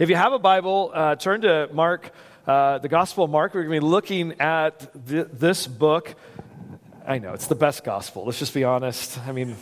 If you have a Bible, uh, turn to Mark, uh, the Gospel of Mark. We're going to be looking at th- this book. I know, it's the best gospel. Let's just be honest. I mean,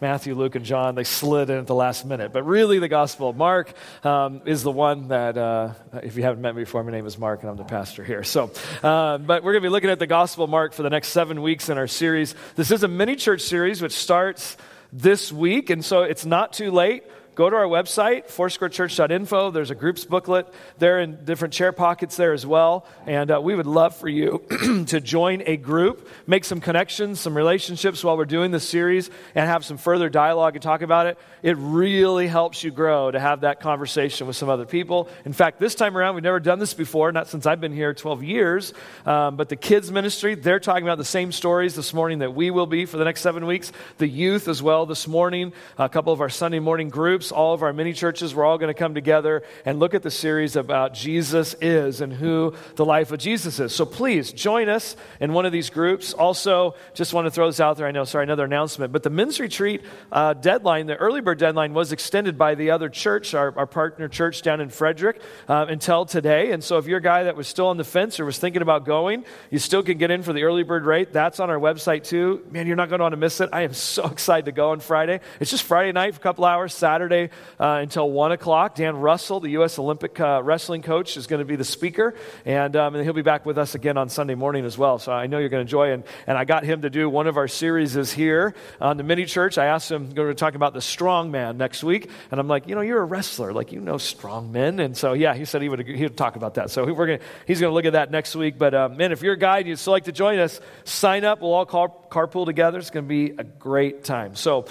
Matthew, Luke, and John, they slid in at the last minute. But really, the Gospel of Mark um, is the one that, uh, if you haven't met me before, my name is Mark, and I'm the pastor here. So, uh, but we're going to be looking at the Gospel of Mark for the next seven weeks in our series. This is a mini church series which starts this week, and so it's not too late go to our website, foursquarechurch.info. There's a groups booklet there in different chair pockets there as well. And uh, we would love for you to join a group, make some connections, some relationships while we're doing this series, and have some further dialogue and talk about it. It really helps you grow to have that conversation with some other people. In fact, this time around, we've never done this before, not since I've been here 12 years. Um, but the kids' ministry, they're talking about the same stories this morning that we will be for the next seven weeks. The youth as well this morning, a couple of our Sunday morning groups all of our mini churches, we're all going to come together and look at the series about Jesus is and who the life of Jesus is. So please join us in one of these groups. Also, just want to throw this out there. I know, sorry, another announcement, but the men's retreat uh, deadline, the early bird deadline, was extended by the other church, our, our partner church down in Frederick, uh, until today. And so if you're a guy that was still on the fence or was thinking about going, you still can get in for the early bird rate. That's on our website too. Man, you're not going to want to miss it. I am so excited to go on Friday. It's just Friday night for a couple hours, Saturday uh, until 1 o'clock. Dan Russell, the U.S. Olympic uh, wrestling coach, is going to be the speaker, and, um, and he'll be back with us again on Sunday morning as well. So I know you're going to enjoy And, and I got him to do one of our series is here on the mini church. I asked him, going to talk about the strong man next week. And I'm like, you know, you're a wrestler. Like, you know strong men. And so, yeah, he said he would, he would talk about that. So we're gonna, he's going to look at that next week. But, um, man, if you're a guy and you'd still like to join us, sign up. We'll all car, carpool together. It's going to be a great time. So,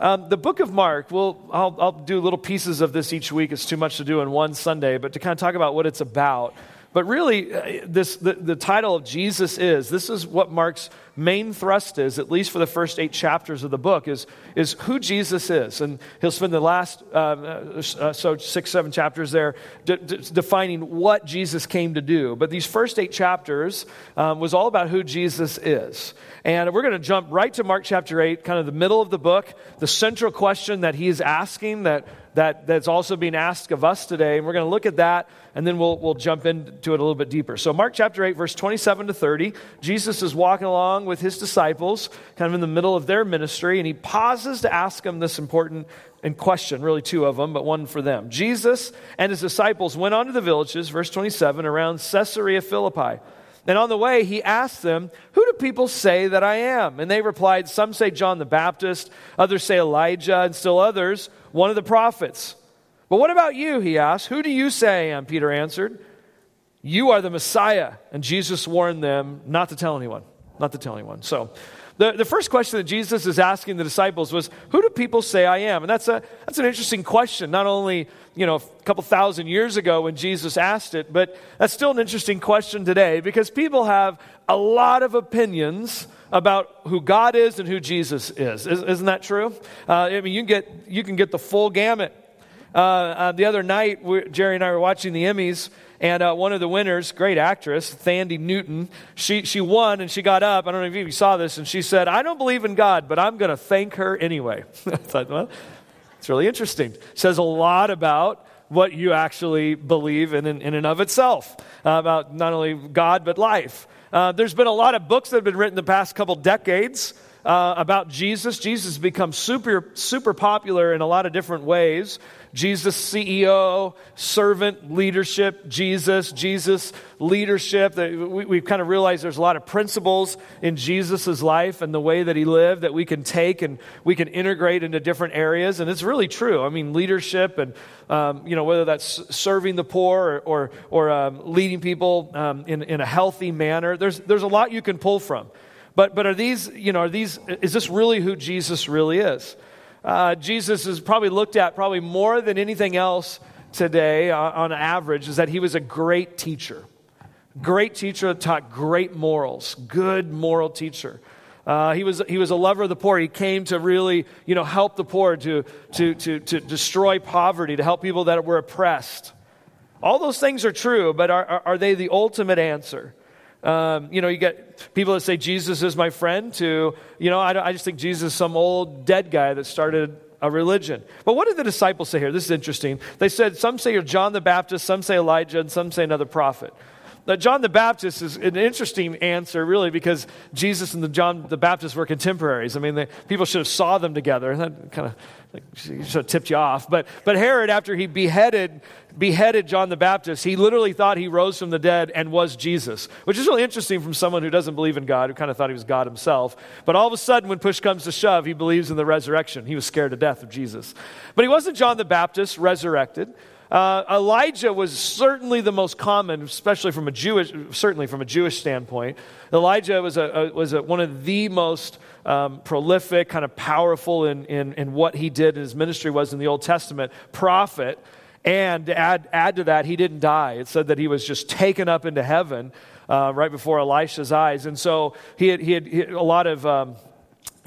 um, the book of Mark, we'll, I'll, I'll do little pieces of this each week. It's too much to do in one Sunday, but to kind of talk about what it's about. But really, uh, this, the, the title of Jesus is, this is what Mark's main thrust is, at least for the first eight chapters of the book, is, is who Jesus is. And he'll spend the last, um, uh, uh, so six, seven chapters there de- de- defining what Jesus came to do. But these first eight chapters um, was all about who Jesus is. And we're going to jump right to Mark chapter 8, kind of the middle of the book, the central question that he is asking that, that, that's also being asked of us today. And we're going to look at that, and then we'll, we'll jump into it a little bit deeper. So, Mark chapter 8, verse 27 to 30, Jesus is walking along with his disciples, kind of in the middle of their ministry, and he pauses to ask them this important and question, really two of them, but one for them. Jesus and his disciples went on to the villages, verse 27, around Caesarea Philippi. And on the way, he asked them, Who do people say that I am? And they replied, Some say John the Baptist, others say Elijah, and still others, one of the prophets. But what about you? He asked. Who do you say I am? Peter answered. You are the Messiah. And Jesus warned them not to tell anyone not to tell anyone. So, the, the first question that Jesus is asking the disciples was, Who do people say I am? And that's, a, that's an interesting question. Not only, you know, a couple thousand years ago when Jesus asked it, but that's still an interesting question today because people have a lot of opinions about who God is and who Jesus is. Isn't that true? Uh, I mean, you can, get, you can get the full gamut. Uh, uh, the other night, Jerry and I were watching the Emmys, and uh, one of the winners, great actress, Thandie Newton, she, she won and she got up. I don't know if you saw this, and she said, I don't believe in God, but I'm going to thank her anyway. I thought, well, it's really interesting. Says a lot about what you actually believe in, in, in and of itself, uh, about not only God, but life. Uh, there's been a lot of books that have been written the past couple decades uh, about Jesus. Jesus has become super, super popular in a lot of different ways. Jesus, CEO, servant leadership, Jesus, Jesus leadership. We, have kind of realized there's a lot of principles in Jesus' life and the way that he lived that we can take and we can integrate into different areas. And it's really true. I mean, leadership and, um, you know, whether that's serving the poor or, or, or um, leading people um, in, in a healthy manner, there's, there's a lot you can pull from. But, but are these, you know, are these, is this really who Jesus really is? uh, Jesus is probably looked at probably more than anything else today uh, on average is that he was a great teacher. Great teacher taught great morals, good moral teacher. Uh, he, was, he was a lover of the poor. He came to really you know, help the poor, to, to, to, to destroy poverty, to help people that were oppressed. All those things are true, but are, are, are they the ultimate answer? Um, you know, you get people that say Jesus is my friend to, you know, I, I just think Jesus is some old dead guy that started a religion. But what did the disciples say here? This is interesting. They said, some say you're John the Baptist, some say Elijah, and some say another prophet. Now, John the Baptist is an interesting answer, really, because Jesus and the John the Baptist were contemporaries. I mean, the, people should have saw them together. That kind of like, should have tipped you off. But, but Herod, after he beheaded, beheaded John the Baptist, he literally thought he rose from the dead and was Jesus, which is really interesting from someone who doesn't believe in God, who kind of thought he was God himself. But all of a sudden, when push comes to shove, he believes in the resurrection. He was scared to death of Jesus. But he wasn't John the Baptist resurrected. Uh, Elijah was certainly the most common, especially from a Jewish, certainly from a Jewish standpoint. Elijah was, a, a was a, one of the most um, prolific, kind of powerful in, in, in what he did in his ministry was in the Old Testament prophet. And add, add to that, he didn't die. It said that he was just taken up into heaven uh, right before Elisha's eyes. And so he had, he had, he had a lot of um,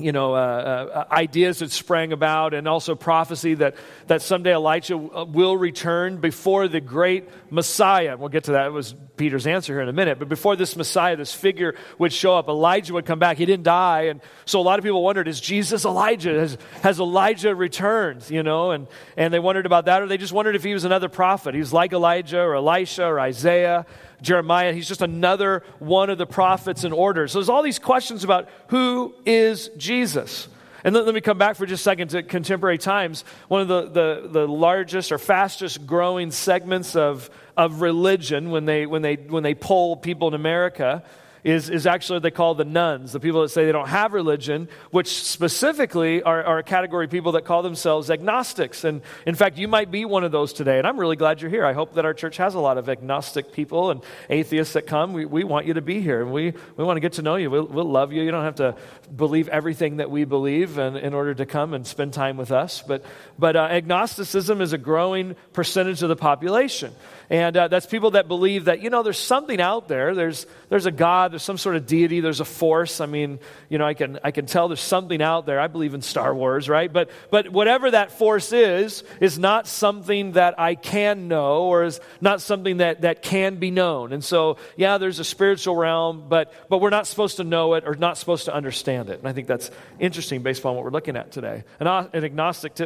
you know, uh, uh, ideas that sprang about, and also prophecy that, that someday Elijah will return before the great Messiah. We'll get to that. It was Peter's answer here in a minute. But before this Messiah, this figure would show up, Elijah would come back. He didn't die. And so a lot of people wondered, is Jesus Elijah? Has, has Elijah returned? You know, and, and they wondered about that, or they just wondered if he was another prophet. He was like Elijah or Elisha or Isaiah. Jeremiah. He's just another one of the prophets in order. So there's all these questions about who is Jesus. And let, let, me come back for just a second to contemporary times. One of the, the, the largest or fastest growing segments of, of religion when they, when, they, when they poll people in America is, is actually what they call the nones, the people that say they don't have religion, which specifically are, are a category of people that call themselves agnostics. And in fact, you might be one of those today. And I'm really glad you're here. I hope that our church has a lot of agnostic people and atheists that come. We, we want you to be here and we, we want to get to know you. We'll, we'll love you. You don't have to believe everything that we believe in, in order to come and spend time with us. But, but uh, agnosticism is a growing percentage of the population. And uh, that's people that believe that, you know, there's something out there. There's, there's a God, there's some sort of deity, there's a force. I mean, you know, I can, I can tell there's something out there. I believe in Star Wars, right? But, but whatever that force is, is not something that I can know or is not something that, that can be known. And so, yeah, there's a spiritual realm, but, but we're not supposed to know it or not supposed to understand it. And I think that's interesting based upon what we're looking at today. An, an agnostic,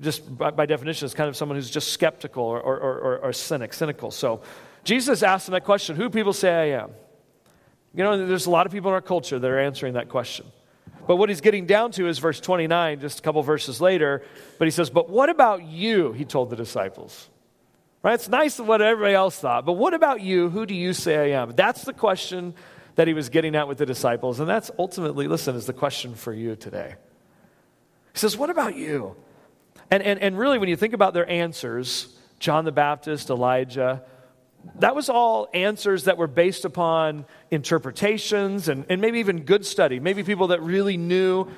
just by, by, definition, is kind of someone who's just skeptical or, or, or, or cynic. cynic so Jesus asked them that question Who people say I am? You know, there's a lot of people in our culture that are answering that question. But what he's getting down to is verse 29, just a couple verses later. But he says, But what about you? He told the disciples. Right? It's nice what everybody else thought, but what about you? Who do you say I am? That's the question that he was getting at with the disciples. And that's ultimately, listen, is the question for you today. He says, What about you? And, and, and really, when you think about their answers, John the Baptist, Elijah. That was all answers that were based upon interpretations and, and maybe even good study. Maybe people that really knew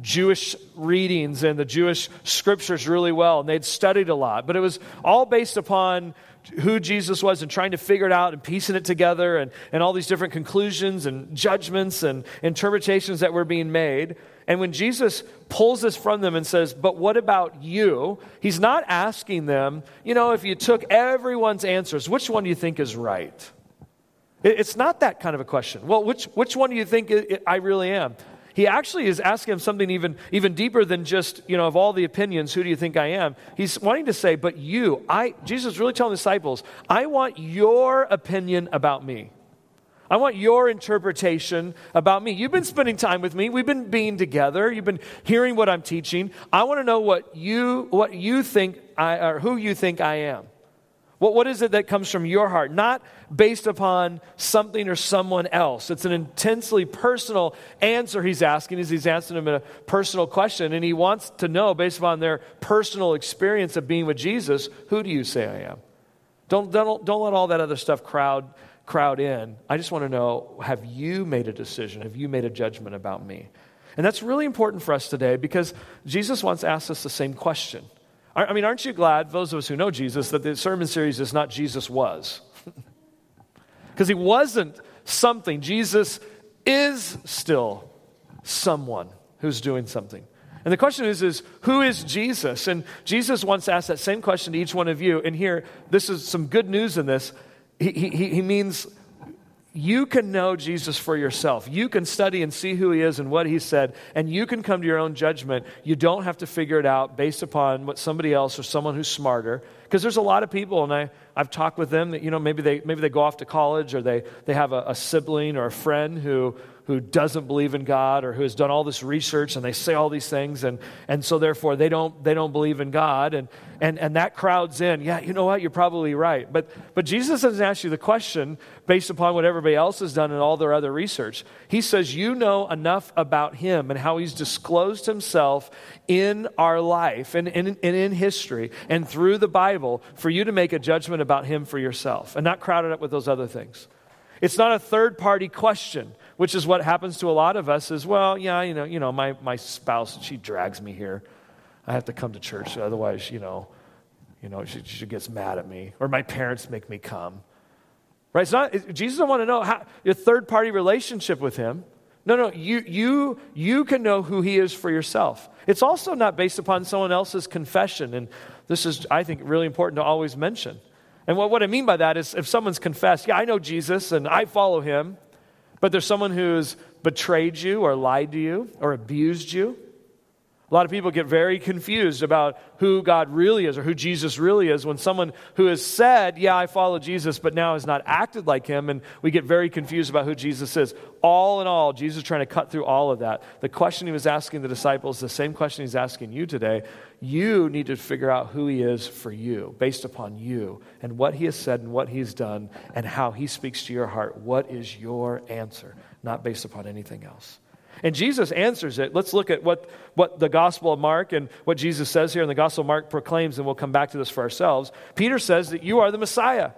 Jewish readings and the Jewish scriptures really well, and they'd studied a lot. But it was all based upon who Jesus was and trying to figure it out and piecing it together and, and all these different conclusions and judgments and interpretations that were being made. And when Jesus pulls this from them and says, But what about you? He's not asking them, you know, if you took everyone's answers, which one do you think is right? It's not that kind of a question. Well, which, which one do you think I really am? He actually is asking him something even, even deeper than just, you know, of all the opinions, who do you think I am? He's wanting to say, but you, I, Jesus is really telling the disciples, I want your opinion about me. I want your interpretation about me. You've been spending time with me. We've been being together. You've been hearing what I'm teaching. I want to know what you, what you think I, or who you think I am. What, what is it that comes from your heart? Not based upon something or someone else. It's an intensely personal answer he's asking as he's answering him a personal question. And he wants to know, based upon their personal experience of being with Jesus, who do you say I am? Don't, don't, don't let all that other stuff crowd crowd in. I just want to know have you made a decision? Have you made a judgment about me? And that's really important for us today because Jesus once asked us the same question. I mean, aren't you glad, those of us who know Jesus, that the sermon series is not Jesus was? Because he wasn't something. Jesus is still someone who's doing something. And the question is, is who is Jesus? And Jesus once asked that same question to each one of you. And here, this is some good news in this he, he, he means you can know Jesus for yourself. You can study and see who he is and what he said, and you can come to your own judgment. You don't have to figure it out based upon what somebody else or someone who's smarter. Because there's a lot of people, and I, I've talked with them that, you know, maybe they, maybe they go off to college or they, they have a, a sibling or a friend who, who doesn't believe in God or who has done all this research and they say all these things and, and so therefore they don't, they don't believe in God and, and, and that crowds in. Yeah, you know what? You're probably right. But, but Jesus doesn't ask you the question based upon what everybody else has done and all their other research. He says, You know enough about him and how he's disclosed himself in our life and, and, and in history and through the Bible for you to make a judgment about him for yourself and not crowd it up with those other things. It's not a third party question which is what happens to a lot of us is, well, yeah, you know, you know my, my spouse, she drags me here. I have to come to church, otherwise, you know, you know, she, she gets mad at me. Or my parents make me come. Right? It's not, it, Jesus doesn't want to know how, your third party relationship with him. No, no, you, you, you can know who he is for yourself. It's also not based upon someone else's confession. And this is, I think, really important to always mention. And what, what I mean by that is if someone's confessed, yeah, I know Jesus and I follow him, but there's someone who's betrayed you or lied to you or abused you. A lot of people get very confused about who God really is or who Jesus really is when someone who has said, Yeah, I follow Jesus, but now has not acted like him, and we get very confused about who Jesus is. All in all, Jesus is trying to cut through all of that. The question he was asking the disciples, the same question he's asking you today. You need to figure out who he is for you, based upon you, and what he has said and what he's done, and how he speaks to your heart. What is your answer? Not based upon anything else. And Jesus answers it. Let's look at what, what the Gospel of Mark and what Jesus says here in the Gospel of Mark proclaims, and we'll come back to this for ourselves. Peter says that you are the Messiah.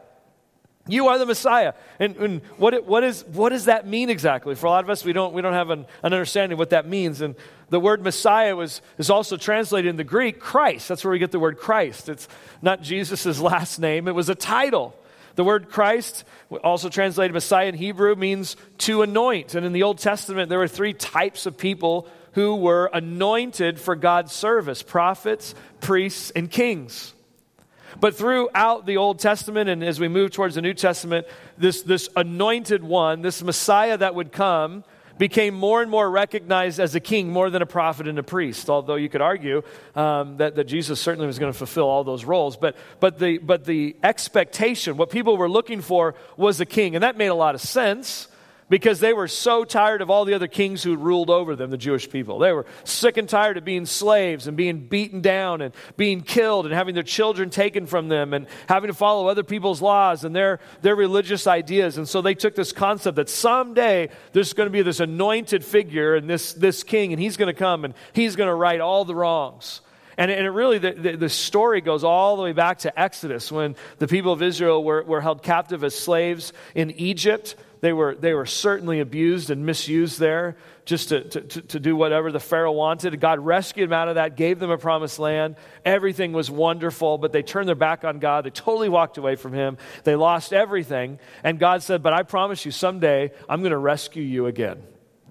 You are the Messiah. And, and what, what, is, what does that mean exactly? For a lot of us, we don't, we don't have an, an understanding of what that means. And the word Messiah was, is also translated in the Greek Christ. That's where we get the word Christ. It's not Jesus' last name, it was a title. The word Christ, also translated Messiah in Hebrew, means to anoint. And in the Old Testament, there were three types of people who were anointed for God's service prophets, priests, and kings. But throughout the Old Testament, and as we move towards the New Testament, this, this anointed one, this Messiah that would come, became more and more recognized as a king more than a prophet and a priest, although you could argue um, that, that Jesus certainly was going to fulfill all those roles. But, but, the, but the expectation, what people were looking for, was a king. And that made a lot of sense because they were so tired of all the other kings who ruled over them, the Jewish people. They were sick and tired of being slaves and being beaten down and being killed and having their children taken from them and having to follow other people's laws and their, their religious ideas. And so they took this concept that someday there's going to be this anointed figure and this, this king, and he's going to come and he's going to right all the wrongs. And, and it really, the, the, the, story goes all the way back to Exodus when the people of Israel were, were held captive as slaves in Egypt. They were, they were certainly abused and misused there just to, to, to do whatever the Pharaoh wanted. God rescued them out of that, gave them a promised land. Everything was wonderful, but they turned their back on God. They totally walked away from Him. They lost everything. And God said, But I promise you, someday I'm going to rescue you again.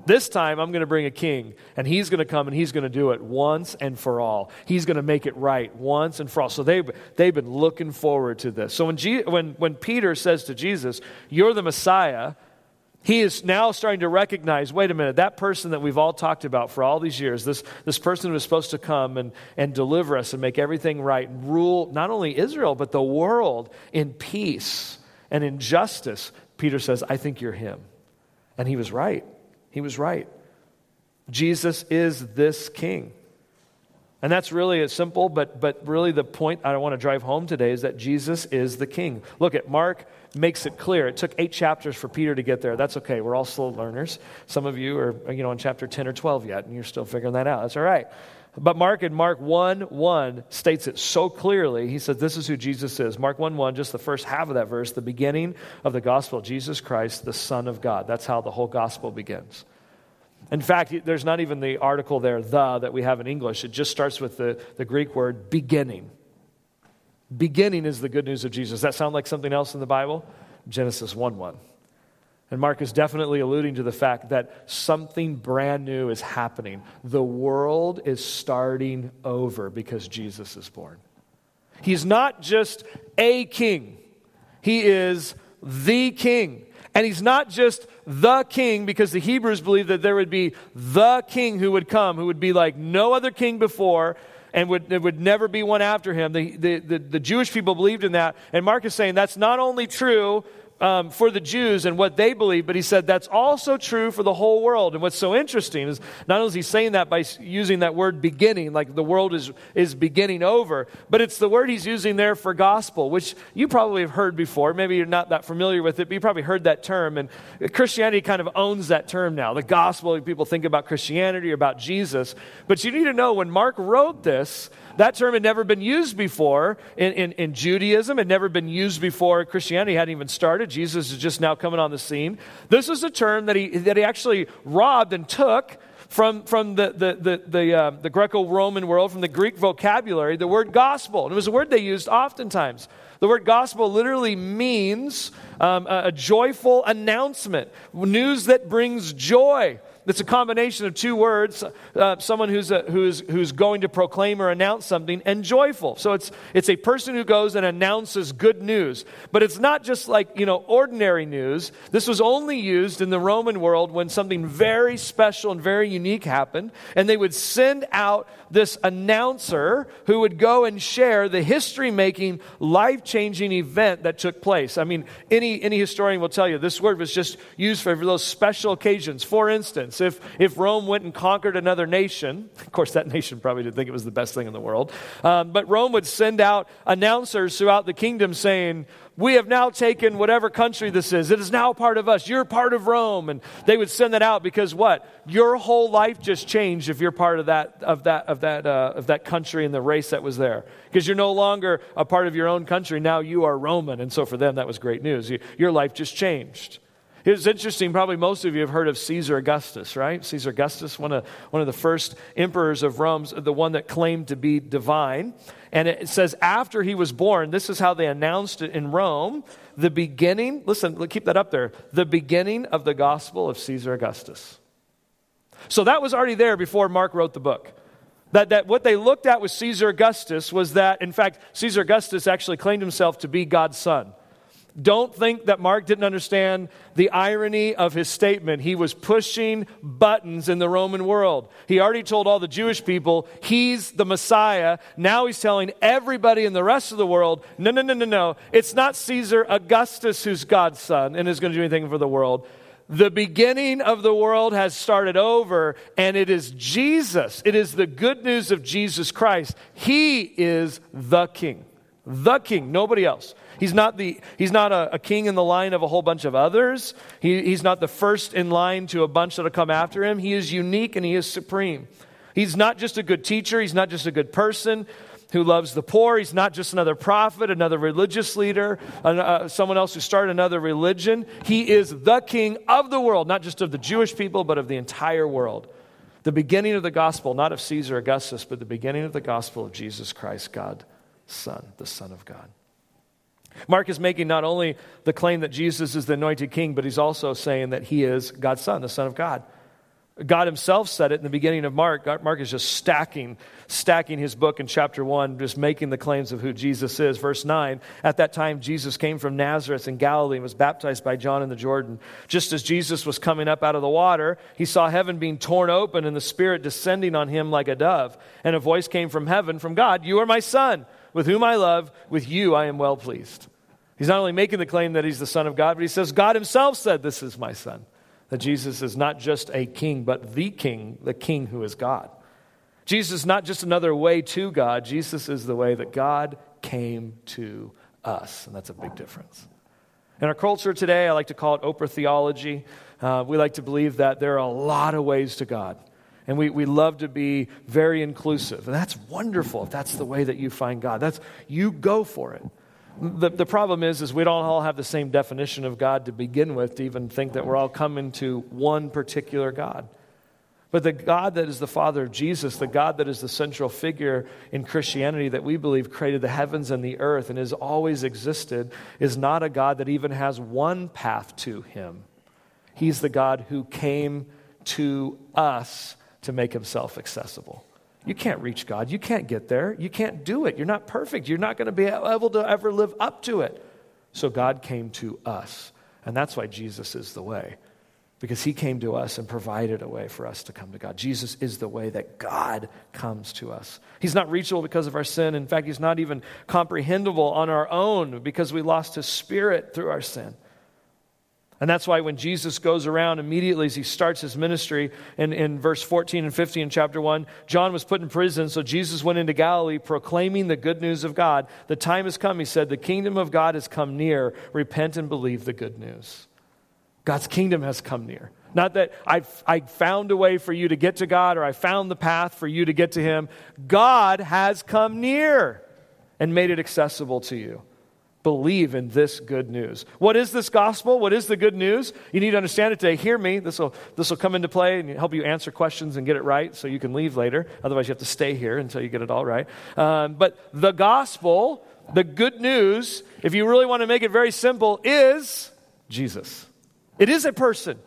This time, I'm going to bring a king, and he's going to come and he's going to do it once and for all. He's going to make it right once and for all. So they've, they've been looking forward to this. So when, G, when, when Peter says to Jesus, You're the Messiah, he is now starting to recognize wait a minute, that person that we've all talked about for all these years, this, this person who was supposed to come and, and deliver us and make everything right, and rule not only Israel, but the world in peace and in justice, Peter says, I think you're him. And he was right. He was right. Jesus is this king. And that's really a simple, but, but really the point I want to drive home today is that Jesus is the king. Look at Mark makes it clear. It took eight chapters for Peter to get there. That's okay. We're all slow learners. Some of you are, you know, in chapter 10 or 12 yet, and you're still figuring that out. That's all right. But Mark in Mark 1 1 states it so clearly. He says, This is who Jesus is. Mark 1 1, just the first half of that verse, the beginning of the gospel, Jesus Christ, the Son of God. That's how the whole gospel begins. In fact, there's not even the article there, the, that we have in English. It just starts with the, the Greek word beginning. Beginning is the good news of Jesus. Does that sound like something else in the Bible? Genesis 1 1. And Mark is definitely alluding to the fact that something brand new is happening. The world is starting over because Jesus is born. He's not just a king, he is the king. And he's not just the king because the Hebrews believed that there would be the king who would come, who would be like no other king before, and would, there would never be one after him. The, the, the, the Jewish people believed in that. And Mark is saying that's not only true um, for the Jews and what they believe, but he said that's also true for the whole world. And what's so interesting is not only is he saying that by using that word beginning, like the world is, is beginning over, but it's the word he's using there for gospel, which you probably have heard before. Maybe you're not that familiar with it, but you probably heard that term. And Christianity kind of owns that term now. The gospel, people think about Christianity or about Jesus. But you need to know when Mark wrote this, that term had never been used before in, in, in Judaism, had never been used before. Christianity hadn't even started. Jesus is just now coming on the scene. This is a term that he, that he actually robbed and took from, from the, the, the, the, uh, the Greco Roman world, from the Greek vocabulary, the word gospel. And it was a word they used oftentimes. The word gospel literally means um, a, a joyful announcement, news that brings joy. It's a combination of two words uh, someone who's, a, who's, who's going to proclaim or announce something, and joyful. So it's, it's a person who goes and announces good news. But it's not just like, you know, ordinary news. This was only used in the Roman world when something very special and very unique happened. And they would send out this announcer who would go and share the history making, life changing event that took place. I mean, any, any historian will tell you this word was just used for those special occasions. For instance, if, if Rome went and conquered another nation, of course, that nation probably didn't think it was the best thing in the world, um, but Rome would send out announcers throughout the kingdom saying, we have now taken whatever country this is. It is now part of us. You're part of Rome. And they would send that out because what? Your whole life just changed if you're part of that, of that, of that, uh, of that country and the race that was there. Because you're no longer a part of your own country. Now you are Roman. And so for them, that was great news. your life just changed. It's interesting, probably most of you have heard of Caesar Augustus, right? Caesar Augustus, one of, one of the first emperors of Rome, the one that claimed to be divine. And it says, after he was born, this is how they announced it in Rome the beginning, listen, keep that up there, the beginning of the gospel of Caesar Augustus. So that was already there before Mark wrote the book. That, that what they looked at with Caesar Augustus was that, in fact, Caesar Augustus actually claimed himself to be God's son. Don't think that Mark didn't understand the irony of his statement. He was pushing buttons in the Roman world. He already told all the Jewish people he's the Messiah. Now he's telling everybody in the rest of the world no, no, no, no, no. It's not Caesar Augustus who's God's son and is going to do anything for the world. The beginning of the world has started over, and it is Jesus. It is the good news of Jesus Christ. He is the King. The King, nobody else. He's not, the, he's not a, a, king in the line of a whole bunch of others. He, he's not the first in line to a bunch that'll come after him. He is unique and he is supreme. He's not just a good teacher, he's not just a good person who loves the poor. He's not just another prophet, another religious leader, uh, someone else who started another religion. He is the king of the world, not just of the Jewish people, but of the entire world. The beginning of the gospel, not of Caesar Augustus, but the beginning of the gospel of Jesus Christ, God, Son, the Son of God. Mark is making not only the claim that Jesus is the anointed king, but he's also saying that he is God's son, the Son of God. God himself said it in the beginning of Mark. Mark is just stacking, stacking his book in chapter 1, just making the claims of who Jesus is. Verse 9 At that time, Jesus came from Nazareth in Galilee and was baptized by John in the Jordan. Just as Jesus was coming up out of the water, he saw heaven being torn open and the Spirit descending on him like a dove. And a voice came from heaven, from God You are my Son with whom I love, with you I am well pleased. He's not only making the claim that he's the Son of God, but he says, God himself said, This is my Son. That Jesus is not just a king, but the king, the king who is God. Jesus is not just another way to God, Jesus is the way that God came to us. And that's a big difference. In our culture today, I like to call it Oprah theology. Uh, we like to believe that there are a lot of ways to God. And we, we love to be very inclusive. And that's wonderful if that's the way that you find God. That's you go for it. The, the problem is, is we don't all have the same definition of God to begin with to even think that we're all coming to one particular God. But the God that is the Father of Jesus, the God that is the central figure in Christianity that we believe created the heavens and the earth and has always existed, is not a God that even has one path to him. He's the God who came to us to make himself accessible. You can't reach God. You can't get there. You can't do it. You're not perfect. You're not going to be able to ever live up to it. So God came to us. And that's why Jesus is the way, because he came to us and provided a way for us to come to God. Jesus is the way that God comes to us. He's not reachable because of our sin. In fact, he's not even comprehensible on our own because we lost his spirit through our sin. And that's why when Jesus goes around immediately as he starts his ministry in, in verse 14 and 15 in chapter 1, John was put in prison, so Jesus went into Galilee proclaiming the good news of God. The time has come, he said, the kingdom of God has come near. Repent and believe the good news. God's kingdom has come near. Not that I, I found a way for you to get to God or I found the path for you to get to Him. God has come near and made it accessible to you believe in this good news. What is this gospel? What is the good news? You need to understand it today. Hear me. This will, this will come into play and help you answer questions and get it right so you can leave later. Otherwise, you have to stay here until you get it all right. Um, but the gospel, the good news, if you really want to make it very simple, is Jesus. It is a person.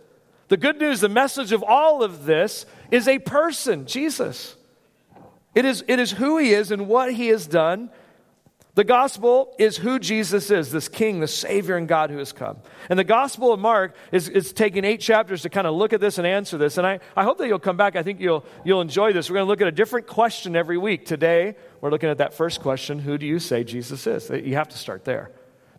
The good news, the message of all of this is a person, Jesus. It is, it is who he is and what he has done the gospel is who Jesus is, this king, the Savior, and God who has come. And the gospel of Mark is, is taking eight chapters to kind of look at this and answer this. And I, I hope that you'll come back. I think you'll, you'll enjoy this. We're going to look at a different question every week. Today, we're looking at that first question Who do you say Jesus is? You have to start there.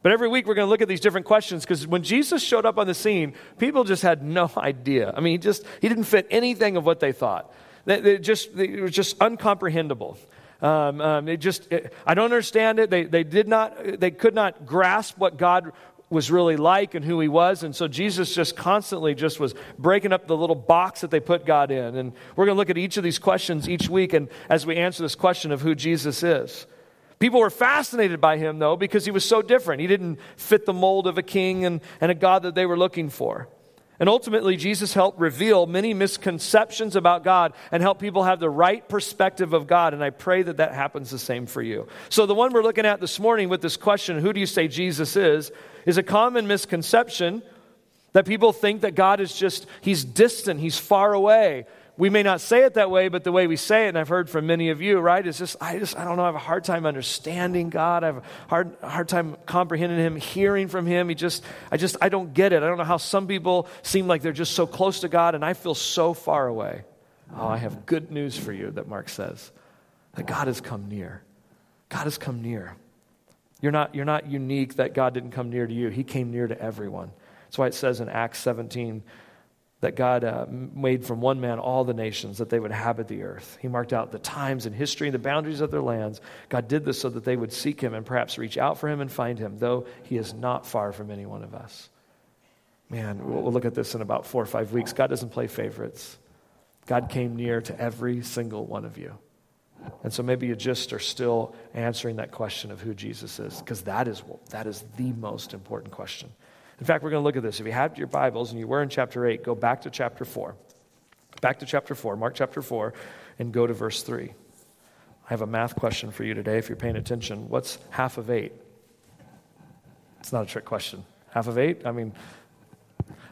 But every week we're going to look at these different questions because when Jesus showed up on the scene, people just had no idea. I mean, he just he didn't fit anything of what they thought. They, they just it was just uncomprehendable. Um, um, it just, it, I don't understand it. They, they did not, they could not grasp what God was really like and who he was. And so Jesus just constantly just was breaking up the little box that they put God in. And we're going to look at each of these questions each week and as we answer this question of who Jesus is. People were fascinated by him, though, because he was so different. He didn't fit the mold of a king and, and a God that they were looking for. And ultimately, Jesus helped reveal many misconceptions about God and help people have the right perspective of God. And I pray that that happens the same for you. So, the one we're looking at this morning with this question, who do you say Jesus is, is a common misconception that people think that God is just, he's distant, he's far away we may not say it that way, but the way we say it, and I've heard from many of you, right, is just, I just, I don't know, I have a hard time understanding God. I have a hard, hard time comprehending Him, hearing from Him. He just, I just, I don't get it. I don't know how some people seem like they're just so close to God, and I feel so far away. Oh, I have good news for you that Mark says that God has come near. God has come near. You're not, you're not unique that God didn't come near to you, He came near to everyone. That's why it says in Acts 17, that God uh, made from one man all the nations that they would inhabit the earth. He marked out the times and history and the boundaries of their lands. God did this so that they would seek him and perhaps reach out for him and find him, though he is not far from any one of us. Man, we'll look at this in about four or five weeks. God doesn't play favorites. God came near to every single one of you. And so maybe you just are still answering that question of who Jesus is, because that is, that is the most important question. In fact, we're going to look at this. If you have your Bibles and you were in chapter 8, go back to chapter 4. Back to chapter 4, Mark chapter 4, and go to verse 3. I have a math question for you today if you're paying attention. What's half of 8? It's not a trick question. Half of 8? I mean,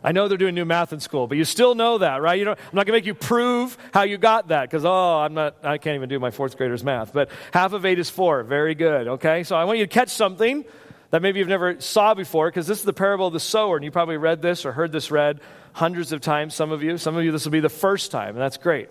I know they're doing new math in school, but you still know that, right? You know, I'm not going to make you prove how you got that because, oh, I'm not, I can't even do my fourth graders math. But half of 8 is 4. Very good, okay? So I want you to catch something that maybe you've never saw before because this is the parable of the sower and you probably read this or heard this read hundreds of times some of you. Some of you this will be the first time and that's great.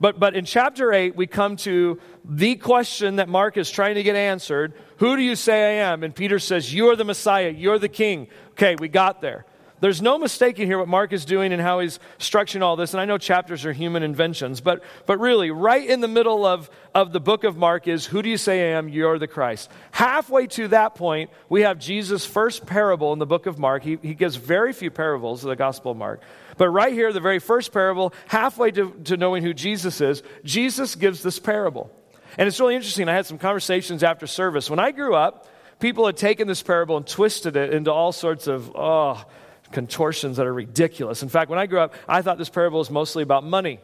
But but in chapter 8 we come to the question that mark is trying to get answered. Who do you say i am? And peter says you're the messiah. You're the king. Okay we got there there's no mistaking here what Mark is doing and how he's structuring all this. And I know chapters are human inventions, but, but really, right in the middle of, of the book of Mark is Who do you say I am? You're the Christ. Halfway to that point, we have Jesus' first parable in the book of Mark. He, he gives very few parables in the Gospel of Mark. But right here, the very first parable, halfway to, to knowing who Jesus is, Jesus gives this parable. And it's really interesting. I had some conversations after service. When I grew up, people had taken this parable and twisted it into all sorts of, oh, contortions that are ridiculous. In fact, when I grew up, I thought this parable was mostly about money.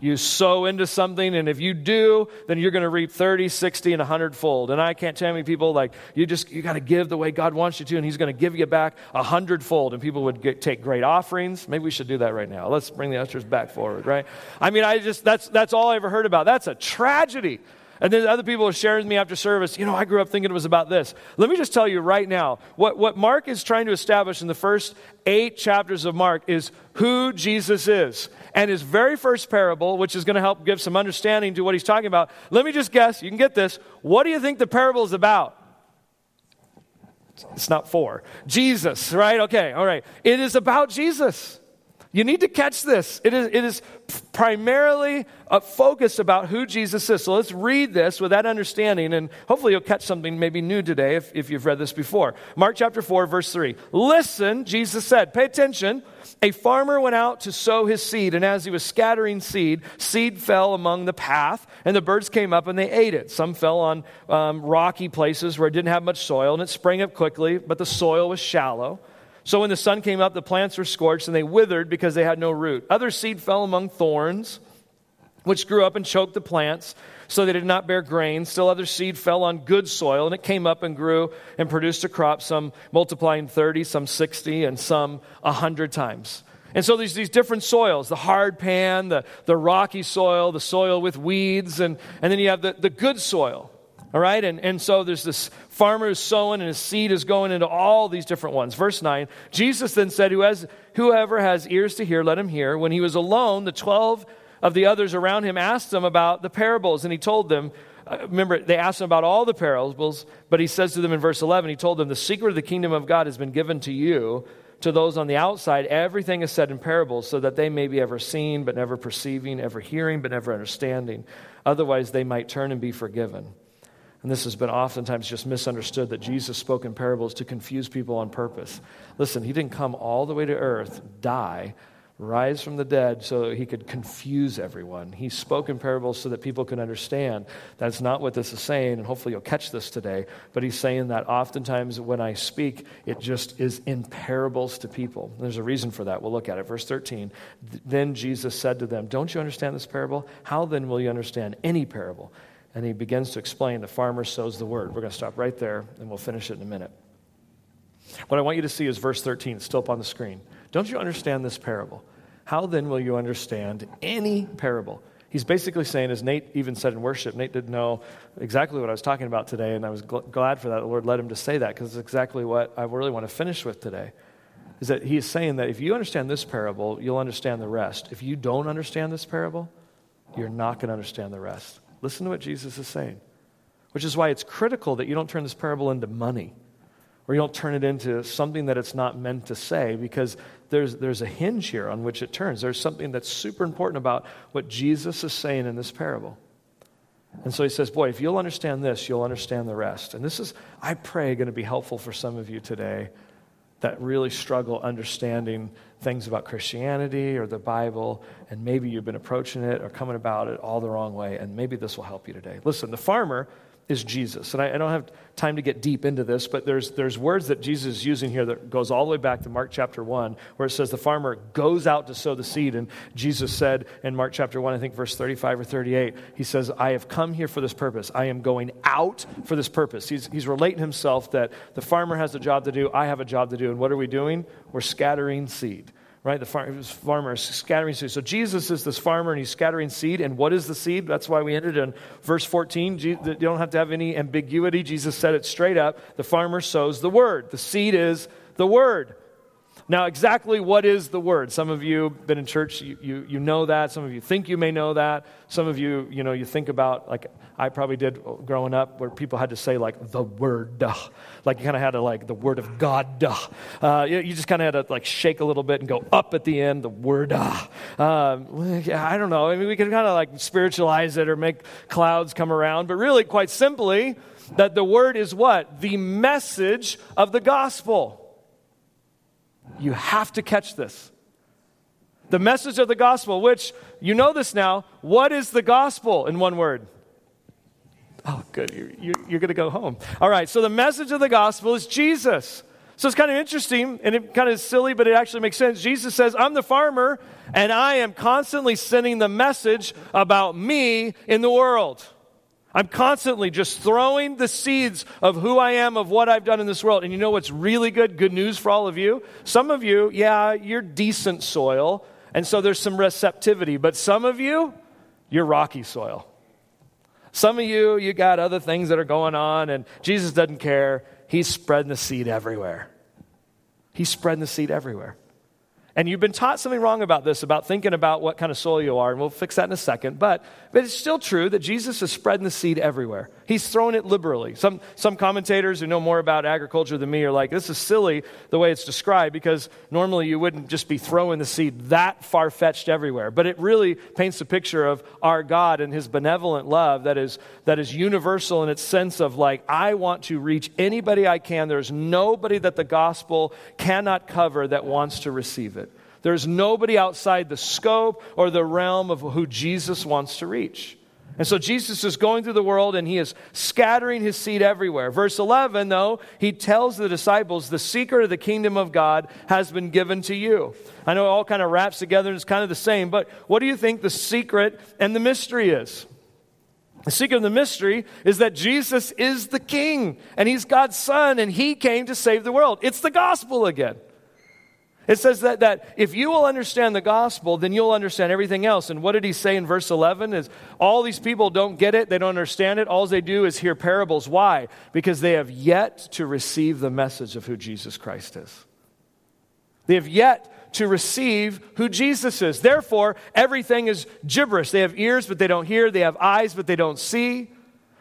You sow into something, and if you do, then you're going to reap 30, 60, and 100 fold. And I can't tell many people, like, you just, you got to give the way God wants you to, and He's going to give you back a fold. And people would get, take great offerings. Maybe we should do that right now. Let's bring the ushers back forward, right? I mean, I just, that's, that's all I ever heard about. That's a tragedy. And then other people are sharing with me after service, you know, I grew up thinking it was about this. Let me just tell you right now what, what Mark is trying to establish in the first eight chapters of Mark is who Jesus is. And his very first parable, which is going to help give some understanding to what he's talking about, let me just guess, you can get this. What do you think the parable is about? It's not for. Jesus, right? Okay, all right. It is about Jesus. You need to catch this. It is, it is primarily a focus about who Jesus is. So let's read this with that understanding, and hopefully you'll catch something maybe new today if, if you've read this before. Mark chapter 4, verse 3. Listen, Jesus said, pay attention. A farmer went out to sow his seed, and as he was scattering seed, seed fell among the path, and the birds came up and they ate it. Some fell on um, rocky places where it didn't have much soil, and it sprang up quickly, but the soil was shallow. So when the sun came up, the plants were scorched and they withered because they had no root. Other seed fell among thorns, which grew up and choked the plants, so they did not bear grain. Still other seed fell on good soil, and it came up and grew and produced a crop, some multiplying 30, some 60, and some 100 times. And so there's these different soils the hard pan, the, the rocky soil, the soil with weeds, and, and then you have the, the good soil. All right? And, and so there's this farmer who's sowing, and his seed is going into all these different ones. Verse 9 Jesus then said, Who has, Whoever has ears to hear, let him hear. When he was alone, the 12 of the others around him asked him about the parables, and he told them, uh, Remember, they asked him about all the parables, but he says to them in verse 11, he told them, The secret of the kingdom of God has been given to you. To those on the outside, everything is said in parables, so that they may be ever seen, but never perceiving, ever hearing, but never understanding. Otherwise, they might turn and be forgiven. And this has been oftentimes just misunderstood that Jesus spoke in parables to confuse people on purpose. Listen, he didn't come all the way to earth, die, rise from the dead so he could confuse everyone. He spoke in parables so that people could understand. That's not what this is saying, and hopefully you'll catch this today. But he's saying that oftentimes when I speak, it just is in parables to people. There's a reason for that. We'll look at it. Verse 13. Then Jesus said to them, Don't you understand this parable? How then will you understand any parable? And he begins to explain the farmer sows the word. We're going to stop right there and we'll finish it in a minute. What I want you to see is verse 13, it's still up on the screen. Don't you understand this parable? How then will you understand any parable? He's basically saying, as Nate even said in worship, Nate didn't know exactly what I was talking about today, and I was gl- glad for that. The Lord led him to say that because it's exactly what I really want to finish with today. Is that he is saying that if you understand this parable, you'll understand the rest. If you don't understand this parable, you're not going to understand the rest. Listen to what Jesus is saying, which is why it's critical that you don't turn this parable into money or you don't turn it into something that it's not meant to say because there's, there's a hinge here on which it turns. There's something that's super important about what Jesus is saying in this parable. And so he says, Boy, if you'll understand this, you'll understand the rest. And this is, I pray, going to be helpful for some of you today that really struggle understanding things about Christianity or the Bible, and maybe you've been approaching it or coming about it all the wrong way, and maybe this will help you today. Listen, the farmer is Jesus. And I, I, don't have time to get deep into this, but there's, there's words that Jesus is using here that goes all the way back to Mark chapter 1, where it says the farmer goes out to sow the seed. And Jesus said in Mark chapter 1, I think verse 35 or 38, he says, I have come here for this purpose. I am going out for this purpose. He's, he's relating himself that the farmer has a job to do, I have a job to do. And what are we doing? We're scattering seed right? The far- farmer is scattering seed. So Jesus is this farmer and he's scattering seed. And what is the seed? That's why we ended in verse 14. You don't have to have any ambiguity. Jesus said it straight up. The farmer sows the word. The seed is the word. Now, exactly what is the word? Some of you been in church, you, you, you know that. Some of you think you may know that. Some of you, you know, you think about, like I probably did growing up, where people had to say, like, the word. Like, you kind of had to, like, the word of God. Uh, you, you, just kind of had to, like, shake a little bit and go up at the end, the word. Um, yeah, I don't know. I mean, we can kind of, like, spiritualize it or make clouds come around. But really, quite simply, that the word is what? The message of the gospel. You have to catch this. The message of the gospel, which you know this now. What is the gospel in one word? Oh, good. You're, you're, you're going to go home. All right. So the message of the gospel is Jesus. So it's kind of interesting and it kind of silly, but it actually makes sense. Jesus says, I'm the farmer and I am constantly sending the message about me in the world. I'm constantly just throwing the seeds of who I am, of what I've done in this world. And you know what's really good? Good news for all of you. Some of you, yeah, you're decent soil, and so there's some receptivity. But some of you, you're rocky soil. Some of you, you got other things that are going on, and Jesus doesn't care. He's spreading the seed everywhere. He's spreading the seed everywhere. And you've been taught something wrong about this, about thinking about what kind of soil you are, and we'll fix that in a second. But, but it's still true that Jesus is spreading the seed everywhere. He's thrown it liberally. Some, some commentators who know more about agriculture than me are like, this is silly the way it's described because normally you wouldn't just be throwing the seed that far fetched everywhere. But it really paints a picture of our God and his benevolent love that is, that is universal in its sense of like, I want to reach anybody I can. There's nobody that the gospel cannot cover that wants to receive it. There's nobody outside the scope or the realm of who Jesus wants to reach. And so Jesus is going through the world and he is scattering his seed everywhere. Verse 11, though, he tells the disciples, the secret of the kingdom of God has been given to you. I know it all kind of wraps together and it's kind of the same, but what do you think the secret and the mystery is? The secret of the mystery is that Jesus is the king and he's God's son and he came to save the world. It's the gospel again. It says that, that if you will understand the gospel, then you'll understand everything else. And what did he say in verse 11? Is all these people don't get it, they don't understand it. All they do is hear parables. Why? Because they have yet to receive the message of who Jesus Christ is. They have yet to receive who Jesus is. Therefore, everything is gibberish. They have ears, but they don't hear. They have eyes, but they don't see.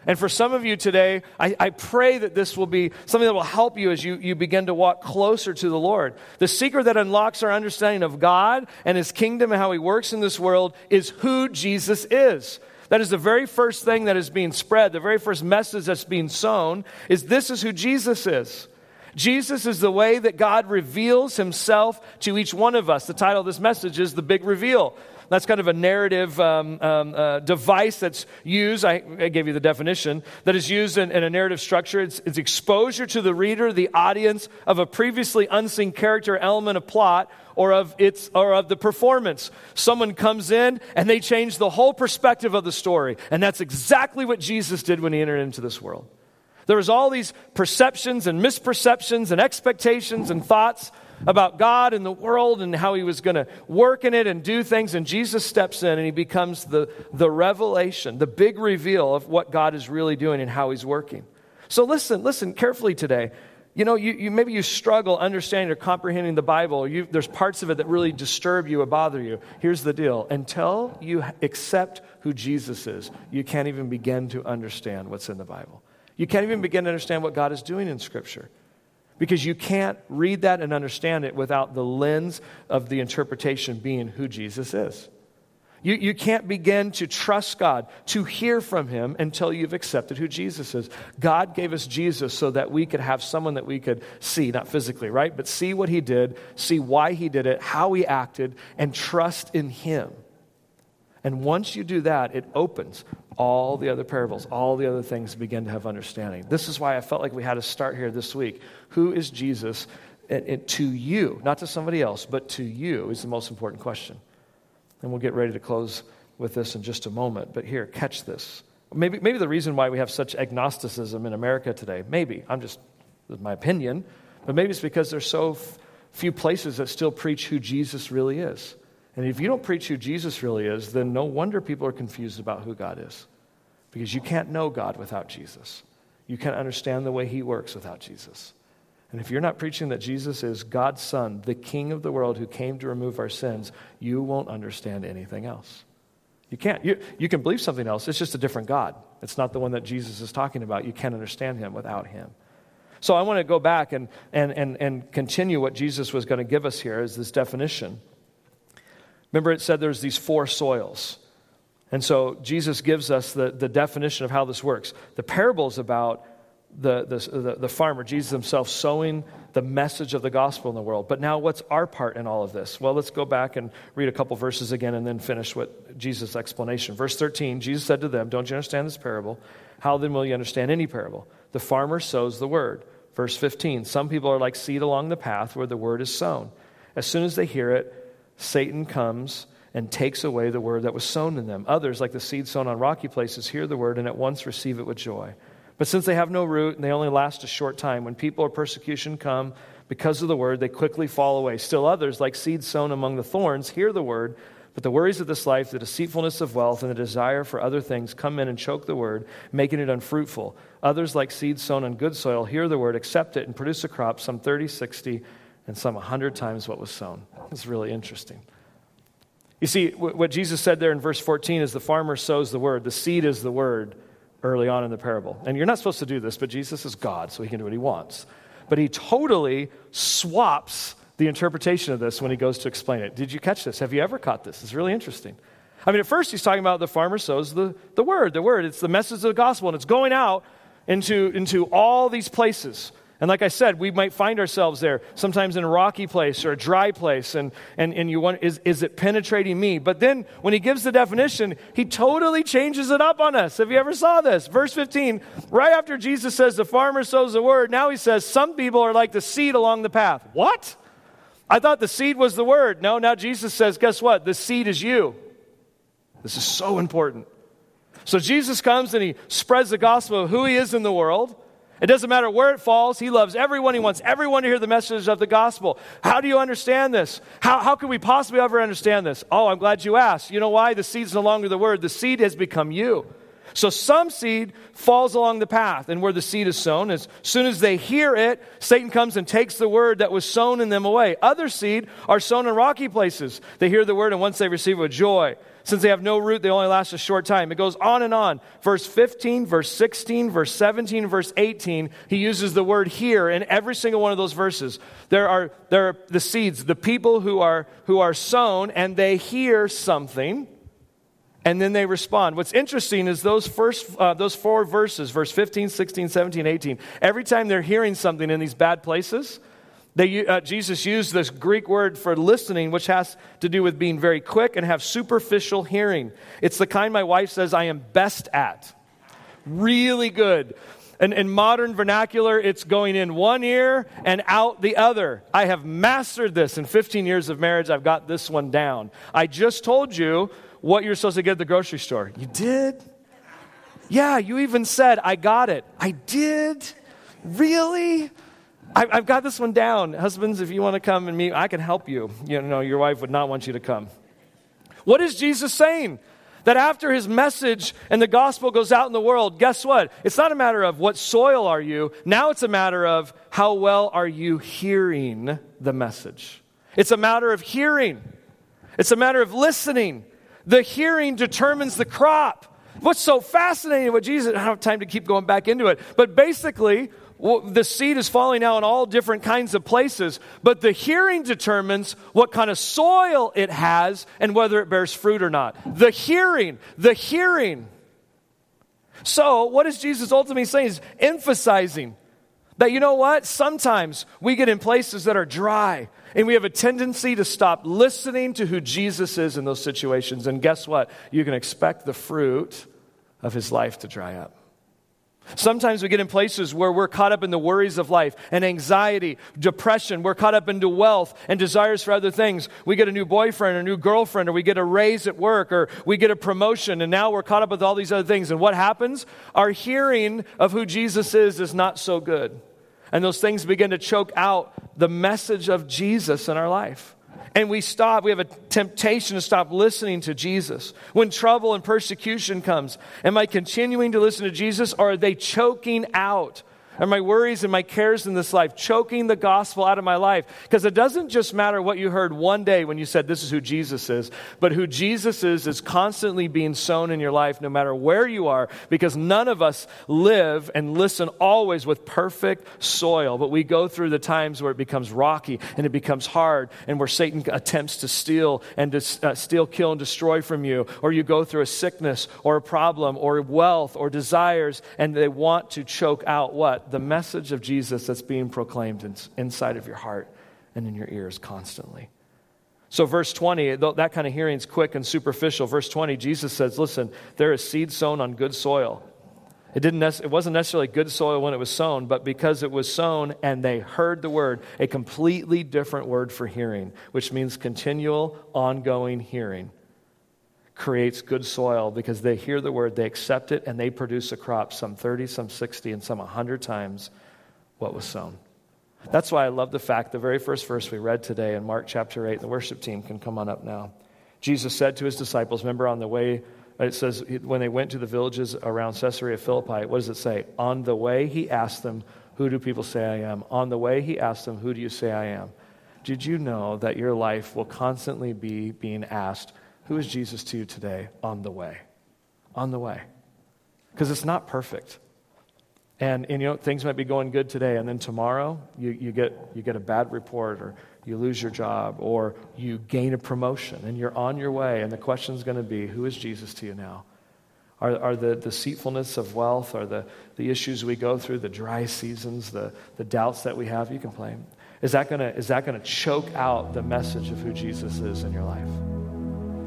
And for some of you today, I, I, pray that this will be something that will help you as you, you begin to walk closer to the Lord. The secret that unlocks our understanding of God and His kingdom and how He works in this world is who Jesus is. That is the very first thing that is being spread, the very first message that's being sown is this is who Jesus is. Jesus is the way that God reveals himself to each one of us. The title of this message is The Big Reveal. That's kind of a narrative um, um, uh, device that's used. I, I, gave you the definition that is used in, in a narrative structure. It's, it's exposure to the reader, the audience, of a previously unseen character, element of plot, or of its or of the performance. Someone comes in and they change the whole perspective of the story, and that's exactly what Jesus did when he entered into this world. There was all these perceptions and misperceptions and expectations and thoughts about God and the world and how he was going to work in it and do things. And Jesus steps in and he becomes the, the revelation, the big reveal of what God is really doing and how he's working. So listen, listen carefully today. You know, you, you maybe you struggle understanding or comprehending the Bible. You, there's parts of it that really disturb you or bother you. Here's the deal until you accept who Jesus is, you can't even begin to understand what's in the Bible. You can't even begin to understand what God is doing in Scripture because you can't read that and understand it without the lens of the interpretation being who Jesus is. You, you can't begin to trust God, to hear from Him until you've accepted who Jesus is. God gave us Jesus so that we could have someone that we could see, not physically, right? But see what He did, see why He did it, how He acted, and trust in Him. And once you do that, it opens all the other parables, all the other things begin to have understanding. This is why I felt like we had to start here this week. Who is Jesus? It, it, to you, not to somebody else, but to you is the most important question. And we'll get ready to close with this in just a moment. But here, catch this. Maybe, maybe the reason why we have such agnosticism in America today, maybe, I'm just, my opinion, but maybe it's because there's so f- few places that still preach who Jesus really is. And if you don't preach who Jesus really is, then no wonder people are confused about who God is. Because you can't know God without Jesus. You can't understand the way He works without Jesus. And if you're not preaching that Jesus is God's Son, the King of the world who came to remove our sins, you won't understand anything else. You can't. You, you can believe something else. It's just a different God. It's not the one that Jesus is talking about. You can't understand Him without Him. So I want to go back and, and, and, and continue what Jesus was going to give us here as this definition. Remember, it said there's these four soils. And so Jesus gives us the, the definition of how this works. The parable is about the, the, the, farmer, Jesus himself, sowing the message of the gospel in the world. But now, what's our part in all of this? Well, let's go back and read a couple verses again and then finish what Jesus' explanation. Verse 13 Jesus said to them, Don't you understand this parable? How then will you understand any parable? The farmer sows the word. Verse 15 Some people are like seed along the path where the word is sown. As soon as they hear it, Satan comes and takes away the word that was sown in them. Others, like the seed sown on rocky places, hear the word and at once receive it with joy. But since they have no root and they only last a short time, when people or persecution come because of the word, they quickly fall away. Still others, like seed sown among the thorns, hear the word, But the worries of this life, the deceitfulness of wealth, and the desire for other things come in and choke the word, making it unfruitful. Others, like seed sown on good soil, hear the word, accept it, and produce a crop, some 30, 60, and some 100 times what was sown. It's really interesting. You see, what Jesus said there in verse 14 is the farmer sows the word, the seed is the word early on in the parable. And you're not supposed to do this, but Jesus is God, so he can do what he wants. But he totally swaps the interpretation of this when he goes to explain it. Did you catch this? Have you ever caught this? It's really interesting. I mean, at first he's talking about the farmer sows the, the word, the word. It's the message of the gospel, and it's going out into, into all these places. And like I said, we might find ourselves there, sometimes in a rocky place or a dry place, and, and, and you wonder, is, is it penetrating me? But then when he gives the definition, he totally changes it up on us. Have you ever saw this? Verse 15, right after Jesus says the farmer sows the word, now he says some people are like the seed along the path. What? I thought the seed was the word. No, now Jesus says, guess what? The seed is you. This is so important. So Jesus comes and he spreads the gospel of who he is in the world. It doesn't matter where it falls. He loves everyone. He wants everyone to hear the message of the gospel. How do you understand this? How, how can we possibly ever understand this? Oh, I'm glad you asked. You know why? The seed's no longer the word. The seed has become you. So some seed falls along the path, and where the seed is sown, as soon as they hear it, Satan comes and takes the word that was sown in them away. Other seed are sown in rocky places. They hear the word, and once they receive it with joy, since they have no root, they only last a short time. It goes on and on. Verse 15, verse 16, verse 17, verse 18, he uses the word here in every single one of those verses. There are, there are the seeds, the people who are, who are sown, and they hear something and then they respond. What's interesting is those first uh, those four verses, verse 15, 16, 17, 18. Every time they're hearing something in these bad places, they, uh, Jesus used this Greek word for listening, which has to do with being very quick and have superficial hearing. It's the kind my wife says I am best at. Really good. And in modern vernacular, it's going in one ear and out the other. I have mastered this. In 15 years of marriage, I've got this one down. I just told you what you're supposed to get at the grocery store. You did? Yeah, you even said, I got it. I did? Really? I, have got this one down. Husbands, if you want to come and meet, I can help you. You know, your wife would not want you to come. What is Jesus saying? That after his message and the gospel goes out in the world, guess what? It's not a matter of what soil are you. Now it's a matter of how well are you hearing the message. It's a matter of hearing. It's a matter of listening. The hearing determines the crop. What's so fascinating with Jesus, I don't have time to keep going back into it, but basically, the seed is falling out in all different kinds of places, but the hearing determines what kind of soil it has and whether it bears fruit or not. The hearing, the hearing. So, what is Jesus ultimately saying? Is emphasizing that, you know what? Sometimes we get in places that are dry, and we have a tendency to stop listening to who Jesus is in those situations. And guess what? You can expect the fruit of his life to dry up. Sometimes we get in places where we're caught up in the worries of life and anxiety, depression. We're caught up into wealth and desires for other things. We get a new boyfriend or a new girlfriend, or we get a raise at work, or we get a promotion, and now we're caught up with all these other things. And what happens? Our hearing of who Jesus is is not so good. And those things begin to choke out the message of Jesus in our life. And we stop, we have a temptation to stop listening to Jesus. When trouble and persecution comes, am I continuing to listen to Jesus or are they choking out are my worries and my cares in this life choking the gospel out of my life? Because it doesn't just matter what you heard one day when you said, This is who Jesus is, but who Jesus is is constantly being sown in your life no matter where you are, because none of us live and listen always with perfect soil, but we go through the times where it becomes rocky and it becomes hard and where Satan attempts to steal and to uh, steal, kill, and destroy from you, or you go through a sickness or a problem or wealth or desires, and they want to choke out what? The message of Jesus that's being proclaimed in, inside of your heart and in your ears constantly. So, verse 20, that kind of hearing is quick and superficial. Verse 20, Jesus says, Listen, there is seed sown on good soil. It, didn't it wasn't necessarily good soil when it was sown, but because it was sown and they heard the word, a completely different word for hearing, which means continual, ongoing hearing creates good soil because they hear the word, they accept it, and they produce a crop some 30, some 60, and some 100 times what was sown. That's why I love the fact the very first verse we read today in Mark chapter 8, the worship team can come on up now. Jesus said to his disciples, remember on the way, it says when they went to the villages around Caesarea Philippi, what does it say? On the way, he asked them, Who do people say I am? On the way, he asked them, Who do you say I am? Did you know that your life will constantly be being asked, Who is Jesus to you today on the way? On the way. Because it's not perfect. And, and, you know, things might be going good today, and then tomorrow you, you, get, you get a bad report, or you lose your job, or you gain a promotion, and you're on your way. And the question is going to be who is Jesus to you now? Are, are the deceitfulness of wealth, are the, the issues we go through, the dry seasons, the, the doubts that we have? You can play. Is that going to choke out the message of who Jesus is in your life?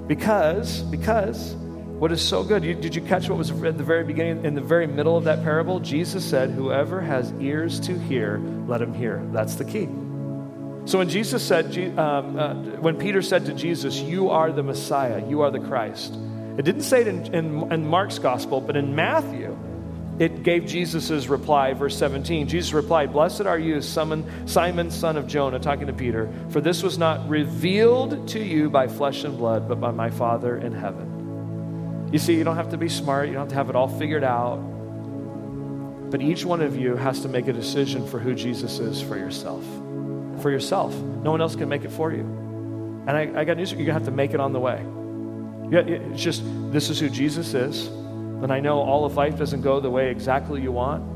Because, because what is so good? You, did you catch what was at the very beginning, in the very middle of that parable? Jesus said, Whoever has ears to hear, let him hear. That's the key. So when Jesus said, um, uh, when Peter said to Jesus, You are the Messiah, you are the Christ, it didn't say it in, in, in Mark's gospel, but in Matthew, it gave Jesus' reply, verse 17. Jesus replied, Blessed are you, Simon, Simon, son of Jonah, talking to Peter, for this was not revealed to you by flesh and blood, but by my Father in heaven. You see, you don't have to be smart, you don't have to have it all figured out. But each one of you has to make a decision for who Jesus is for yourself. For yourself. No one else can make it for you. And I, I got news, you're going to have to make it on the way. It's just, this is who Jesus is. And I know all of life doesn't go the way exactly you want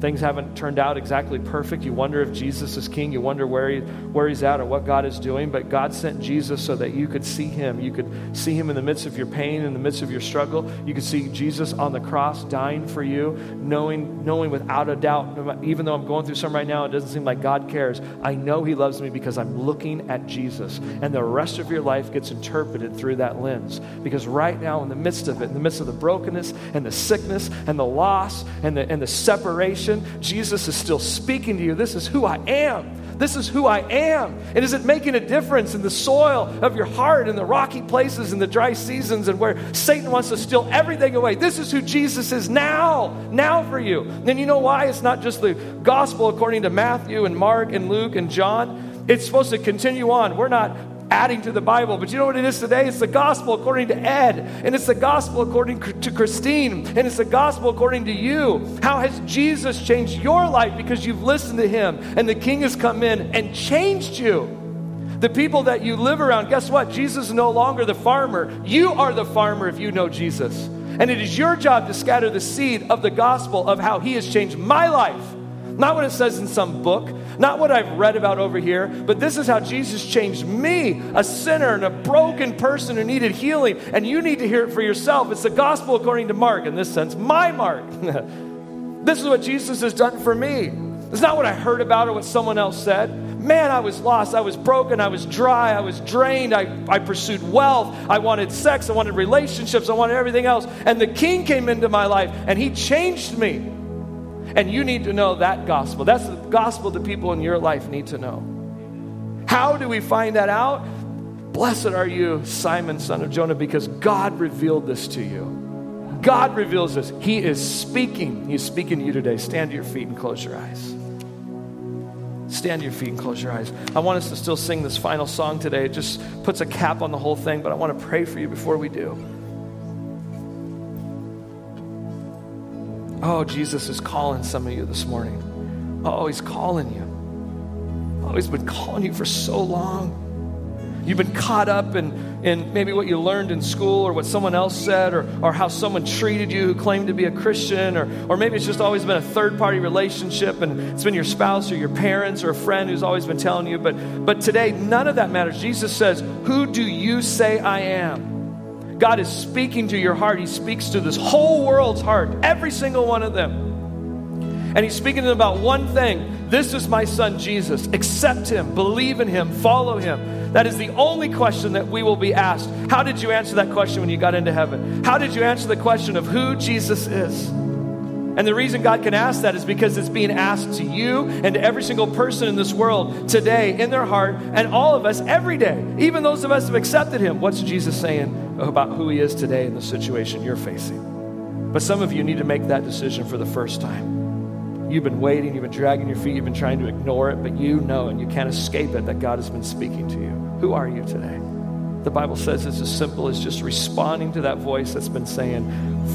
things haven't turned out exactly perfect. You wonder if Jesus is king. You wonder where, he, where he's at or what God is doing. But God sent Jesus so that you could see him. You could see him in the midst of your pain, in the midst of your struggle. You could see Jesus on the cross dying for you, knowing, knowing without a doubt, even though I'm going through some right now, it doesn't seem like God cares. I know he loves me because I'm looking at Jesus. And the rest of your life gets interpreted through that lens. Because right now, in the midst of it, in the midst of the brokenness and the sickness and the loss and the, and the separation, Jesus is still speaking to you. This is who I am. This is who I am. And is it making a difference in the soil of your heart, in the rocky places, in the dry seasons, and where Satan wants to steal everything away? This is who Jesus is now, now for you. And you know why? It's not just the gospel according to Matthew and Mark and Luke and John. It's supposed to continue on. We're not adding to the Bible. But you know what it is today? It's the gospel according to Ed, and it's the gospel according to Christine, and it's the gospel according to you. How has Jesus changed your life because you've listened to him and the king has come in and changed you? The people that you live around, guess what? Jesus is no longer the farmer. You are the farmer if you know Jesus. And it is your job to scatter the seed of the gospel of how he has changed my life. Not what it says in some book, not what I've read about over here, but this is how Jesus changed me, a sinner and a broken person who needed healing. And you need to hear it for yourself. It's the gospel according to Mark, in this sense, my Mark. this is what Jesus has done for me. It's not what I heard about or what someone else said. Man, I was lost. I was broken. I was dry. I was drained. I, I pursued wealth. I wanted sex. I wanted relationships. I wanted everything else. And the king came into my life and he changed me. And you need to know that gospel. That's the gospel the people in your life need to know. How do we find that out? Blessed are you, Simon, son of Jonah, because God revealed this to you. God reveals this. He is speaking. He's speaking to you today. Stand to your feet and close your eyes. Stand to your feet and close your eyes. I want us to still sing this final song today. It just puts a cap on the whole thing, but I want to pray for you before we do. Oh, Jesus is calling some of you this morning. Oh, he's calling you. Oh, he's been calling you for so long. You've been caught up in, in maybe what you learned in school or what someone else said or, or how someone treated you who claimed to be a Christian or, or maybe it's just always been a third party relationship and it's been your spouse or your parents or a friend who's always been telling you. But, but today, none of that matters. Jesus says, Who do you say I am? God is speaking to your heart. He speaks to this whole world's heart, every single one of them. And He's speaking to them about one thing this is my son Jesus. Accept Him, believe in Him, follow Him. That is the only question that we will be asked. How did you answer that question when you got into heaven? How did you answer the question of who Jesus is? And the reason God can ask that is because it's being asked to you and to every single person in this world today in their heart, and all of us every day, even those of us who have accepted Him. What's Jesus saying about who He is today in the situation you're facing? But some of you need to make that decision for the first time. You've been waiting, you've been dragging your feet, you've been trying to ignore it, but you know and you can't escape it that God has been speaking to you. Who are you today? the Bible says it's as simple as just responding to that voice that's been saying,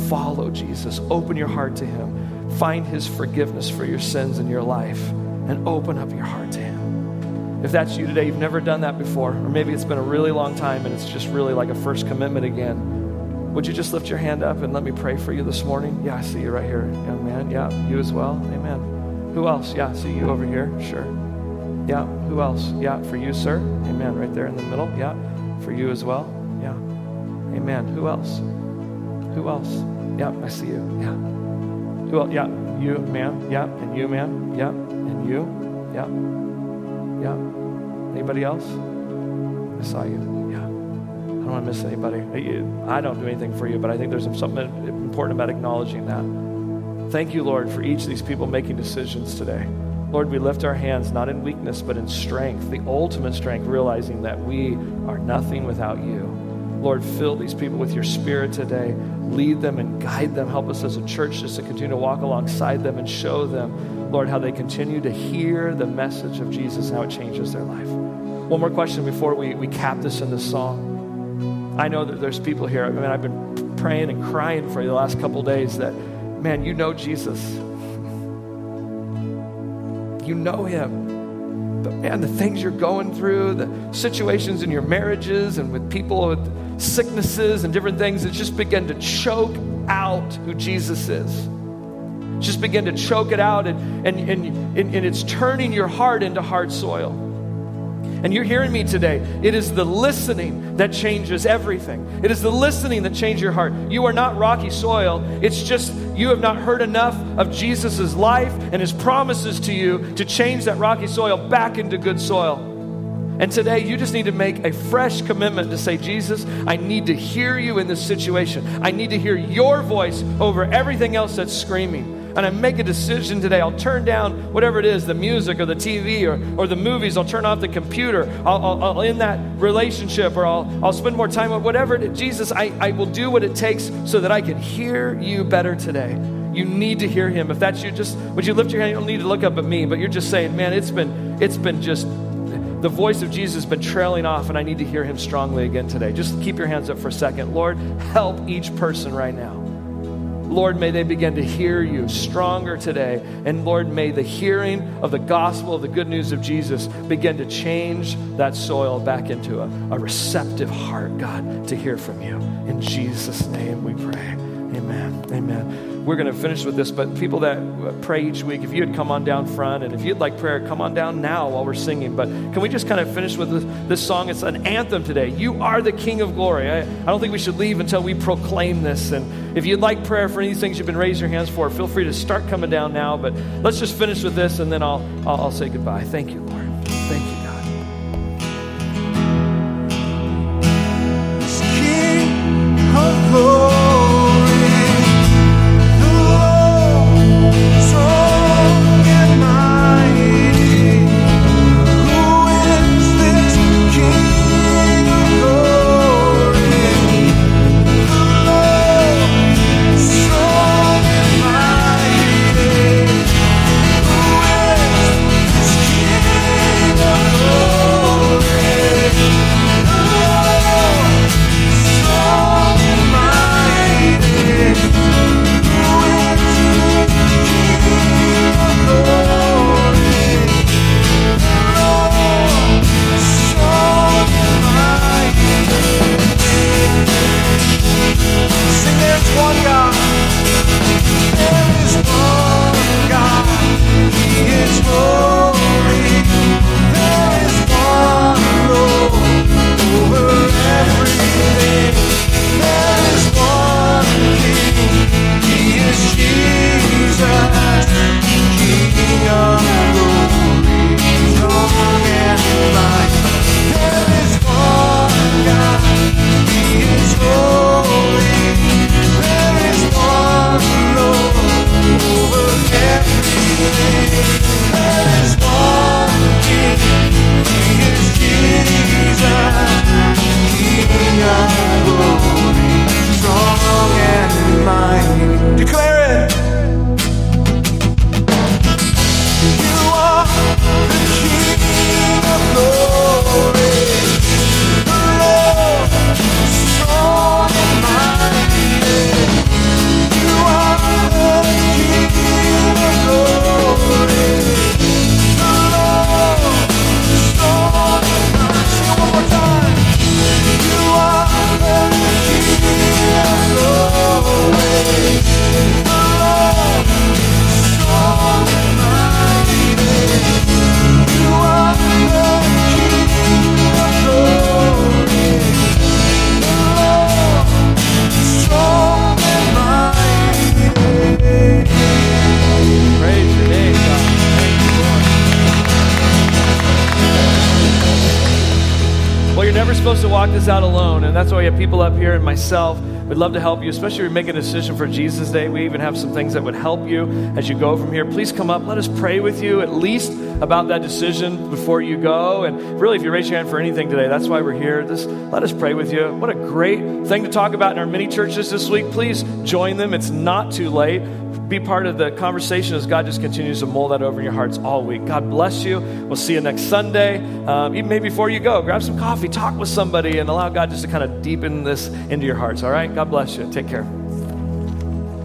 Follow Jesus, open your heart to Him, find His forgiveness for your sins in your life, and open up your heart to Him. If that's you today, you've never done that before, or maybe it's been a really long time and it's just really like a first commitment again. Would you just lift your hand up and let me pray for you this morning? Yeah, I see you right here, young man. Yeah, you as well. Amen. Who else? Yeah, I see you over here. Sure. Yeah, who else? Yeah, for you, sir. Amen. Right there in the middle. Yeah. For you as well? Yeah. Amen. Who else? Who else? Yeah, I see you. Yeah. Who else? Yeah. You, man. Yeah. And you, man. Yeah. And you. Yeah. Yeah. Anybody else? I saw you. Yeah. I don't want to miss anybody. I don't do anything for you, but I think there's something important about acknowledging that. Thank you, Lord, for each of these people making decisions today. Lord, we lift our hands not in weakness, but in strength, the ultimate strength, realizing that we are nothing without you. Lord, fill these people with your spirit today. Lead them and guide them. Help us as a church just to continue to walk alongside them and show them, Lord, how they continue to hear the message of Jesus how it changes their life. One more question before we, we cap this in this song. I know that there's people here. I mean, I've been praying and crying for you the last couple days that, man, you know Jesus you know Him. But man, the things you're going through, the situations in your marriages and with people with sicknesses and different things, it just begin to choke out who Jesus is. Just begin to choke it out, and, and, and, and it's turning your heart into hard soil. And you're hearing me today. It is the listening that changes everything. It is the listening that changes your heart. You are not rocky soil. It's just you have not heard enough of Jesus' life and his promises to you to change that rocky soil back into good soil. And today, you just need to make a fresh commitment to say, Jesus, I need to hear you in this situation. I need to hear your voice over everything else that's screaming and I make a decision today, I'll turn down whatever it is the music or the TV or, or the movies, I'll turn off the computer, I'll, I'll, I'll end that relationship or I'll, I'll spend more time with whatever it is. Jesus, I, I will do what it takes so that I can hear you better today. You need to hear him. If that's you, just would you lift your hand? You don't need to look up at me, but you're just saying, man, it's been it's been just the voice of Jesus has been trailing off, and I need to hear him strongly again today. Just keep your hands up for a second. Lord, help each person right now. Lord, may they begin to hear you stronger today. And Lord, may the hearing of the gospel, of the good news of Jesus, begin to change that soil back into a, a receptive heart, God, to hear from you. In Jesus' name we pray. Amen. Amen we're going to finish with this, but people that pray each week, if you'd come on down front and if you'd like prayer, come on down now while we're singing. But can we just kind of finish with this, song? It's an anthem today. You are the King of glory. I, I don't think we should leave until we proclaim this. And if you'd like prayer for any of these things you've been raising your hands for, feel free to start coming down now. But let's just finish with this and then I'll, I'll, I'll say goodbye. Thank you, Lord. We have people up here and myself. We'd love to help you, especially if you make a decision for Jesus Day. We even have some things that would help you as you go from here. Please come up. Let us pray with you at least about that decision before you go. And really, if you raise your hand for anything today, that's why we're here. Just let us pray with you. What a great thing to talk about in our mini churches this week. Please join them. It's not too late be part of the conversation as God just continues to mold that over your hearts all week. God bless you. We'll see you next Sunday. Um, even maybe before you go, grab some coffee, talk with somebody, and allow God just to kind of deepen this into your hearts. All right? God bless you. Take care.